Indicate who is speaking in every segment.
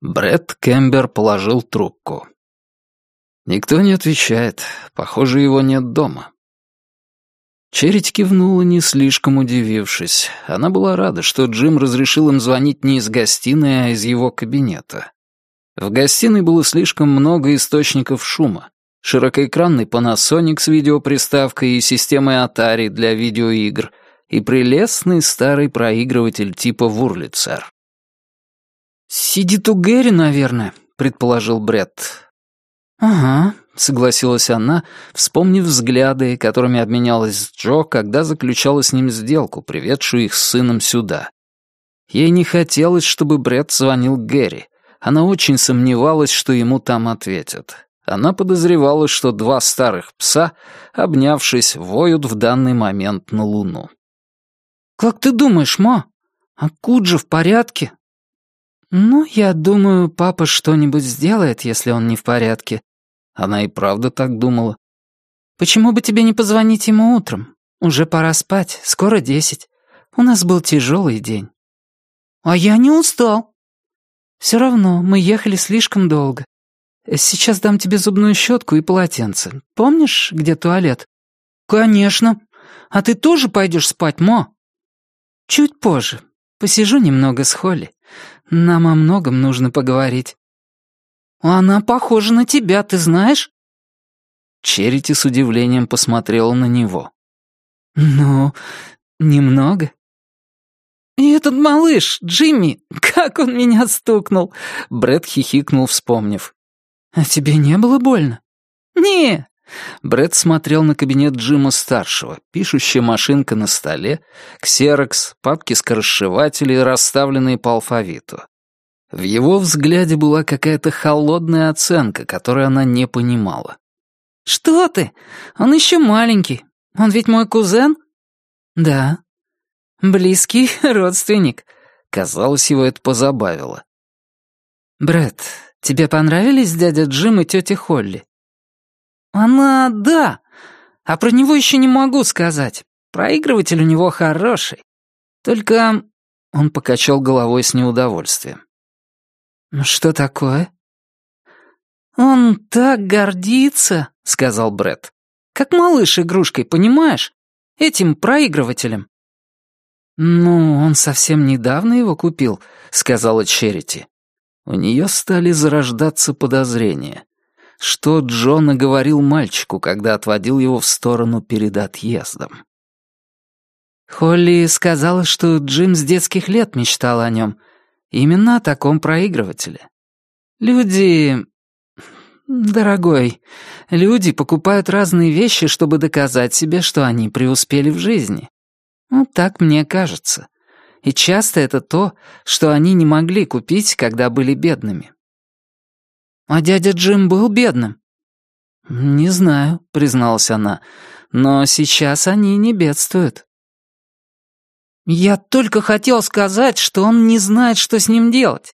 Speaker 1: Бред Кембер положил трубку. Никто не отвечает. Похоже, его нет дома. Черить кивнула, не слишком удивившись. Она была рада, что Джим разрешил им звонить не из гостиной, а из его кабинета. В гостиной было слишком много источников шума. Широкоэкранный Panasonic с видеоприставкой и системой Atari для видеоигр и прелестный старый проигрыватель типа Вурлицер.
Speaker 2: «Сидит у Гэри, наверное», — предположил Бред.
Speaker 1: «Ага», — согласилась она, вспомнив взгляды, которыми обменялась с Джо, когда заключала с ним сделку, приведшую их с сыном сюда. Ей не хотелось, чтобы Бред звонил Гэри. Она очень сомневалась, что ему там ответят. Она подозревала, что два старых пса, обнявшись, воют в данный момент на Луну.
Speaker 2: «Как ты думаешь, ма? А Куджи в порядке?» «Ну, я думаю, папа что-нибудь сделает, если он не в порядке».
Speaker 1: Она и правда так думала.
Speaker 2: «Почему бы тебе не позвонить ему утром? Уже пора спать, скоро десять. У нас был тяжелый день». «А я не устал». «Все равно, мы ехали слишком долго. Сейчас дам тебе зубную щетку и полотенце. Помнишь, где туалет?» «Конечно. А ты тоже пойдешь спать, Мо?» «Чуть позже. Посижу немного с Холли. Нам о многом нужно поговорить». «Она похожа на тебя, ты знаешь?»
Speaker 1: Черити с удивлением посмотрела на него.
Speaker 2: «Ну, немного». «И этот малыш, Джимми, как он меня стукнул!» Брэд хихикнул, вспомнив. «А тебе не было больно?» «Не,
Speaker 1: Брэд смотрел на кабинет Джима-старшего, пишущая машинка на столе, ксерокс, папки скоросшивателей, расставленные по алфавиту. В его взгляде была какая-то холодная оценка, которую она не понимала.
Speaker 2: «Что ты? Он еще маленький. Он ведь мой кузен?» «Да». «Близкий родственник».
Speaker 1: Казалось, его это позабавило.
Speaker 2: «Брэд, тебе понравились дядя Джим и тетя Холли?» «Она, да. А про него еще не могу сказать. Проигрыватель у него хороший. Только...» Он покачал головой с неудовольствием. «Ну что такое?» «Он так гордится», — сказал Бред. «Как малыш игрушкой, понимаешь? Этим проигрывателем». «Ну, он совсем недавно его купил», — сказала Черити.
Speaker 1: У нее стали зарождаться подозрения что Джона говорил мальчику, когда отводил его в сторону перед отъездом.
Speaker 2: Холли сказала, что Джим с детских лет мечтал о нем. Именно о таком проигрывателе. Люди... Дорогой, люди покупают разные вещи, чтобы доказать себе, что они преуспели в жизни. Ну, так мне кажется. И часто это то, что они не могли купить, когда были бедными. «А дядя Джим был бедным?» «Не знаю», — призналась она, — «но сейчас они не бедствуют». «Я только хотел сказать, что он не знает, что с ним делать.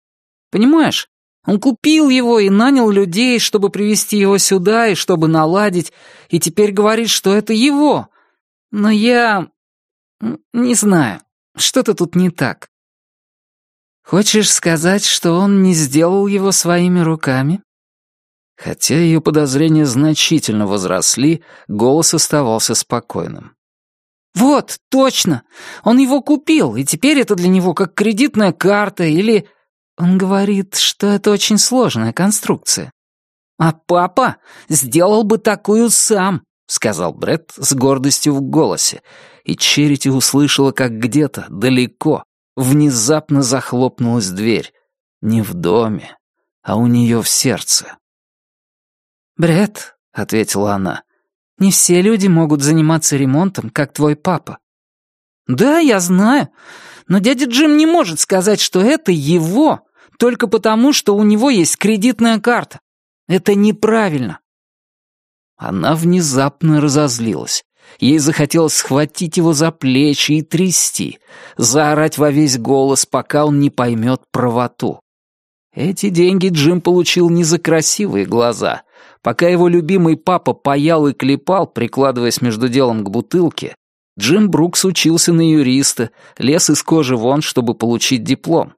Speaker 2: Понимаешь, он купил его и нанял людей, чтобы привести его сюда и чтобы наладить, и теперь говорит, что это его. Но я... не знаю, что-то тут не так. Хочешь сказать, что он не сделал его своими руками?
Speaker 1: Хотя ее подозрения значительно возросли, голос оставался спокойным.
Speaker 2: «Вот, точно! Он его купил, и теперь это для него как кредитная карта или...» Он говорит, что это очень сложная конструкция. «А папа сделал бы такую сам», — сказал Бред с гордостью в голосе, и Черити услышала, как где-то, далеко, внезапно захлопнулась дверь. Не в доме, а у нее в сердце. «Бред», — ответила она, — «не все люди могут заниматься ремонтом, как твой папа». «Да, я знаю, но дядя Джим не может сказать, что это его, только потому, что у него есть кредитная карта. Это неправильно».
Speaker 1: Она внезапно разозлилась. Ей захотелось схватить его за плечи и трясти, заорать во весь голос, пока он не поймет правоту. Эти деньги Джим получил не за красивые глаза, Пока его любимый папа паял и клепал, прикладываясь между делом к бутылке, Джим Брукс учился на юриста, лез из кожи вон, чтобы получить диплом.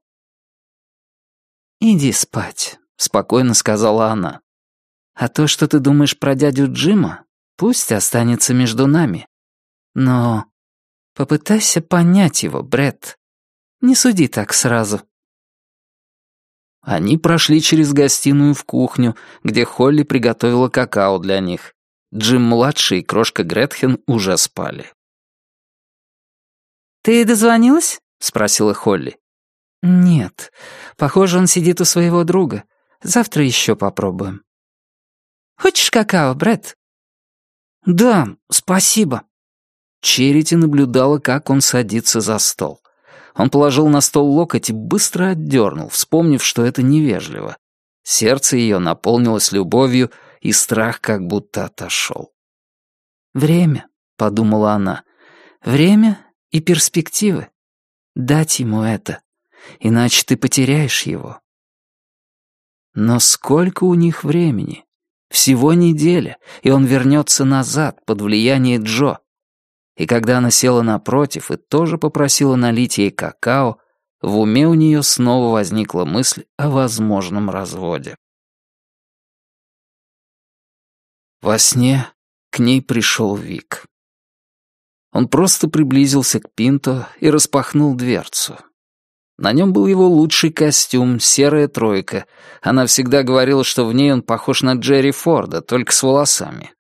Speaker 2: «Иди спать», — спокойно сказала она. «А то, что ты думаешь про дядю Джима, пусть останется между нами. Но попытайся понять его, Бред. Не суди так сразу».
Speaker 1: Они прошли через гостиную в кухню, где Холли приготовила какао для них. Джим-младший и крошка Гретхен уже спали.
Speaker 2: «Ты дозвонилась?» — спросила Холли. «Нет. Похоже, он сидит у своего друга. Завтра еще попробуем». «Хочешь какао, Брэд?»
Speaker 1: «Да, спасибо». Черити наблюдала, как он садится за стол. Он положил на стол локоть и быстро отдернул, вспомнив, что это невежливо. Сердце ее наполнилось любовью, и страх как будто отошел.
Speaker 2: «Время», — подумала она, — «время и перспективы. Дать ему это, иначе ты потеряешь его». Но сколько у них времени? Всего неделя, и он вернется назад под влияние Джо. И когда она села напротив и тоже попросила налить ей какао, в уме у нее снова возникла мысль о возможном разводе.
Speaker 1: Во сне к ней пришел Вик. Он просто приблизился к Пинто и распахнул дверцу. На нем был его лучший костюм, серая тройка. Она всегда говорила, что в ней он похож на Джерри Форда, только с волосами.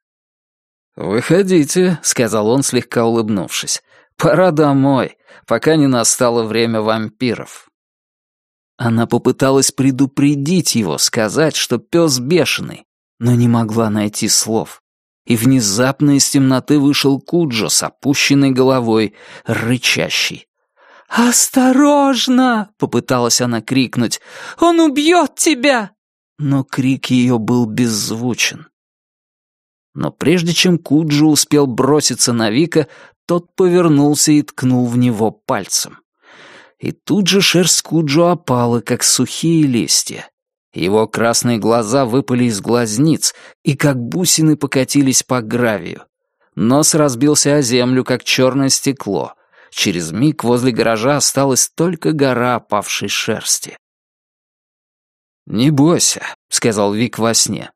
Speaker 1: «Выходите», — сказал он, слегка улыбнувшись. «Пора домой, пока не настало время вампиров». Она попыталась предупредить его, сказать, что пес бешеный, но не могла найти слов. И внезапно из темноты вышел Куджо с опущенной головой, рычащий.
Speaker 2: «Осторожно!» — попыталась она крикнуть. «Он убьет тебя!»
Speaker 1: Но крик ее был беззвучен. Но прежде чем Куджи успел броситься на Вика, тот повернулся и ткнул в него пальцем. И тут же шерсть Куджу опала, как сухие листья. Его красные глаза выпали из глазниц и как бусины покатились по гравию. Нос разбился о землю, как черное стекло. Через миг возле гаража осталась только гора опавшей шерсти. «Не бойся», — сказал Вик во сне.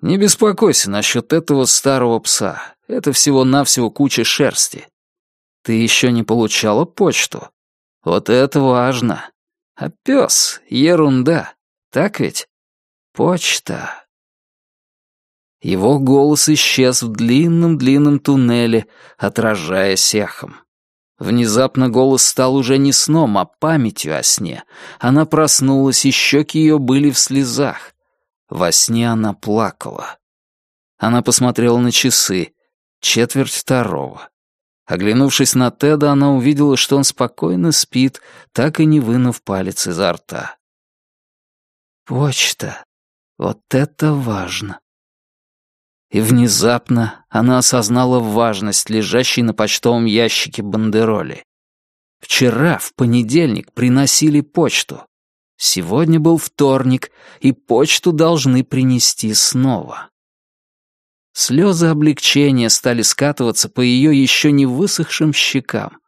Speaker 1: Не беспокойся насчет этого старого пса. Это всего-навсего куча шерсти. Ты еще не получала почту? Вот это важно. А пес — ерунда. Так ведь? Почта. Его голос исчез в длинном-длинном туннеле, отражаясь эхом. Внезапно голос стал уже не сном, а памятью о сне. Она проснулась, и щеки ее были в слезах. Во сне она плакала. Она посмотрела на часы. Четверть второго. Оглянувшись на Теда, она увидела, что он спокойно спит, так и не вынув палец изо рта. Почта. Вот это важно. И внезапно она осознала важность лежащей на почтовом ящике бандероли. Вчера, в понедельник, приносили почту. Сегодня был вторник, и почту должны принести снова. Слезы облегчения стали скатываться по ее еще не высохшим щекам.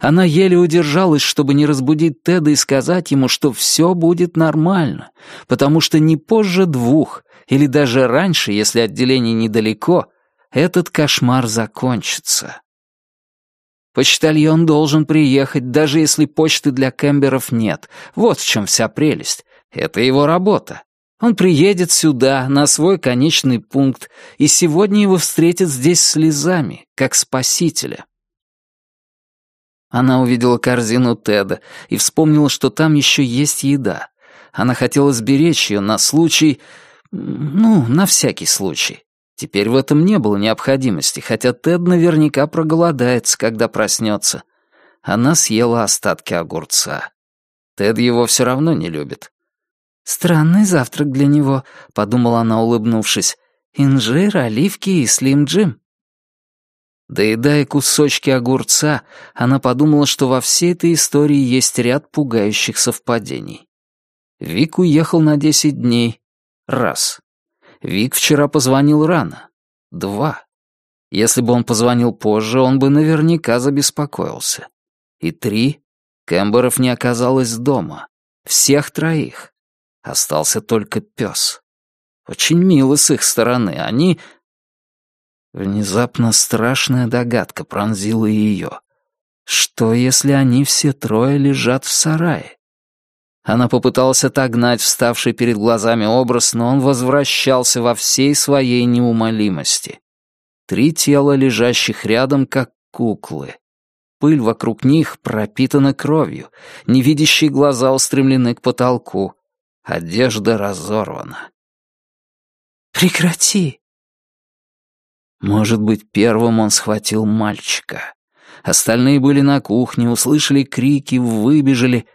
Speaker 1: Она еле удержалась, чтобы не разбудить Теда и сказать ему, что все будет нормально, потому что не позже двух, или даже раньше, если отделение недалеко, этот кошмар закончится. Почтальон должен приехать, даже если почты для Кэмберов нет. Вот в чем вся прелесть. Это его работа. Он приедет сюда, на свой конечный пункт, и сегодня его встретят здесь слезами, как спасителя. Она увидела корзину Теда и вспомнила, что там еще есть еда. Она хотела сберечь ее на случай... Ну, на всякий случай. Теперь в этом не было необходимости, хотя Тед наверняка проголодается, когда проснется. Она съела остатки огурца. Тед его все равно не любит. «Странный завтрак для него», — подумала она, улыбнувшись. «Инжир, оливки и слим-джим». Доедая кусочки огурца, она подумала, что во всей этой истории есть ряд пугающих совпадений. Вик уехал на десять дней. Раз. Вик вчера позвонил рано. Два. Если бы он позвонил позже, он бы наверняка забеспокоился. И три. Кэмберов не оказалось дома. Всех троих. Остался только пес. Очень мило с их стороны. Они... Внезапно страшная догадка пронзила ее. Что, если они все трое лежат в сарае? Она попыталась отогнать вставший перед глазами образ, но он возвращался во всей своей неумолимости. Три тела, лежащих рядом, как куклы. Пыль вокруг них пропитана кровью, невидящие глаза устремлены к потолку. Одежда разорвана.
Speaker 2: «Прекрати!»
Speaker 1: Может быть, первым он схватил мальчика. Остальные были на кухне, услышали крики, выбежали.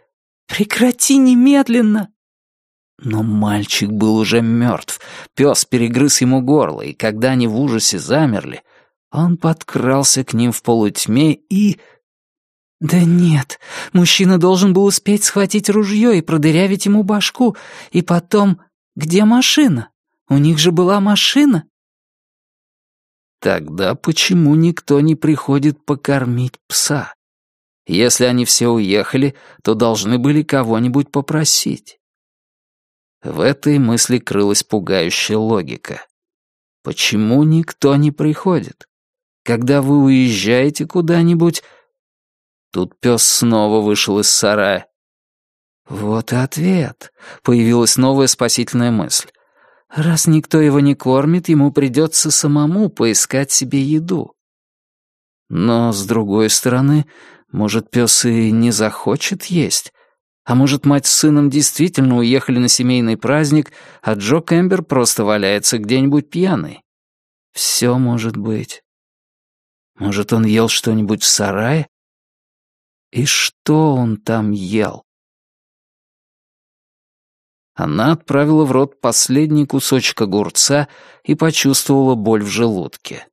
Speaker 2: «Прекрати немедленно!»
Speaker 1: Но мальчик был уже мертв. Пес перегрыз ему горло, и когда они в ужасе замерли, он подкрался к ним в полутьме и...
Speaker 2: «Да нет, мужчина должен был успеть схватить ружье и продырявить ему башку. И потом, где машина? У них же была машина».
Speaker 1: Тогда почему никто не приходит покормить пса? Если они все уехали, то должны были кого-нибудь попросить. В этой мысли крылась пугающая логика. Почему никто не приходит? Когда вы уезжаете куда-нибудь... Тут пес снова вышел из сарая. Вот и ответ. Появилась новая спасительная мысль. Раз никто его не кормит, ему придется самому поискать себе еду. Но, с другой стороны, может, пес и не захочет есть. А может, мать с сыном действительно уехали на семейный праздник, а Джо Кэмбер просто валяется где-нибудь пьяный. Все может быть. Может, он ел что-нибудь в сарае? И что он там ел? Она отправила в рот последний кусочек огурца и почувствовала боль в желудке.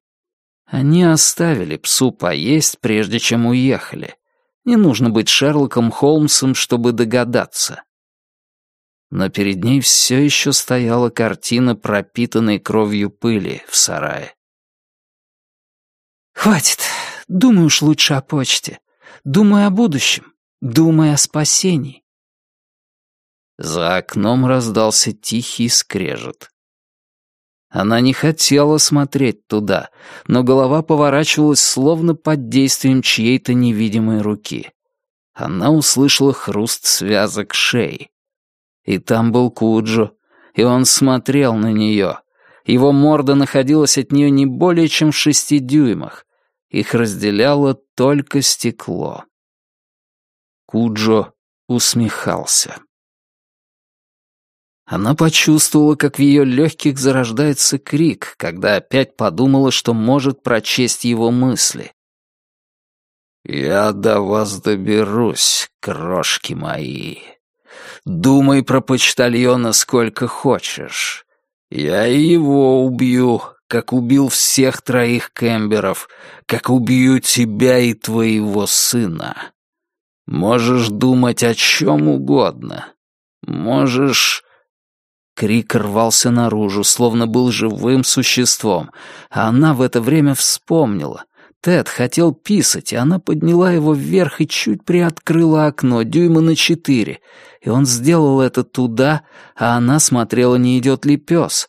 Speaker 1: Они оставили псу поесть, прежде чем уехали. Не нужно быть Шерлоком Холмсом, чтобы догадаться. Но перед ней все еще стояла картина, пропитанной кровью пыли в сарае.
Speaker 2: «Хватит. Думай уж лучше о почте. Думай о будущем. Думай о спасении.
Speaker 1: За окном раздался тихий скрежет. Она не хотела смотреть туда, но голова поворачивалась словно под действием чьей-то невидимой руки. Она услышала хруст связок шеи. И там был Куджо, и он смотрел на нее. Его морда находилась от нее не более чем в шести дюймах. Их разделяло только стекло. Куджо усмехался. Она почувствовала, как в ее легких зарождается крик, когда опять подумала, что может прочесть его мысли. «Я до вас доберусь, крошки мои. Думай про почтальона сколько хочешь. Я его убью, как убил всех троих кемберов, как убью тебя и твоего сына. Можешь думать о чем угодно. Можешь Крик рвался наружу, словно был живым существом, а она в это время вспомнила. Тед хотел писать, и она подняла его вверх и чуть приоткрыла окно, дюйма на четыре, и он сделал это туда, а она смотрела, не идет ли пес.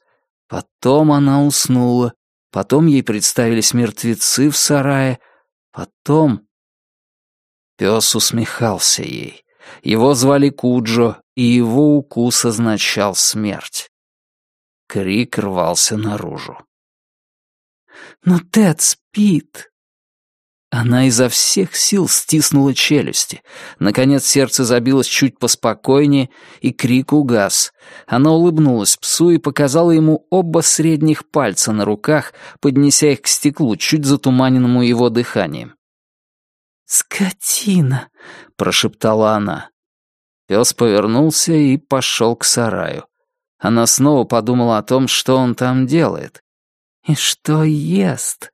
Speaker 1: Потом она уснула, потом ей представились мертвецы в сарае, потом... Пес усмехался ей. Его звали Куджо, и его укус означал смерть. Крик рвался наружу.
Speaker 2: «Но Тед спит!»
Speaker 1: Она изо всех сил стиснула челюсти. Наконец сердце забилось чуть поспокойнее, и крик угас. Она улыбнулась псу и показала ему оба средних пальца на руках, поднеся их к стеклу, чуть затуманенному его дыханием.
Speaker 2: «Скотина!» — прошептала она.
Speaker 1: Пес повернулся и пошел к сараю. Она снова подумала о том, что он там делает.
Speaker 2: И что ест.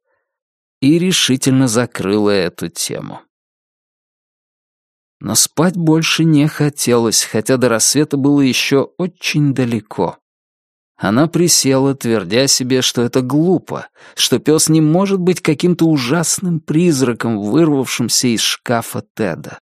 Speaker 1: И решительно закрыла эту тему. Но спать больше не хотелось, хотя до рассвета было еще очень далеко. Она присела, твердя себе, что это глупо, что пес не может быть каким-то ужасным призраком, вырвавшимся из шкафа Теда.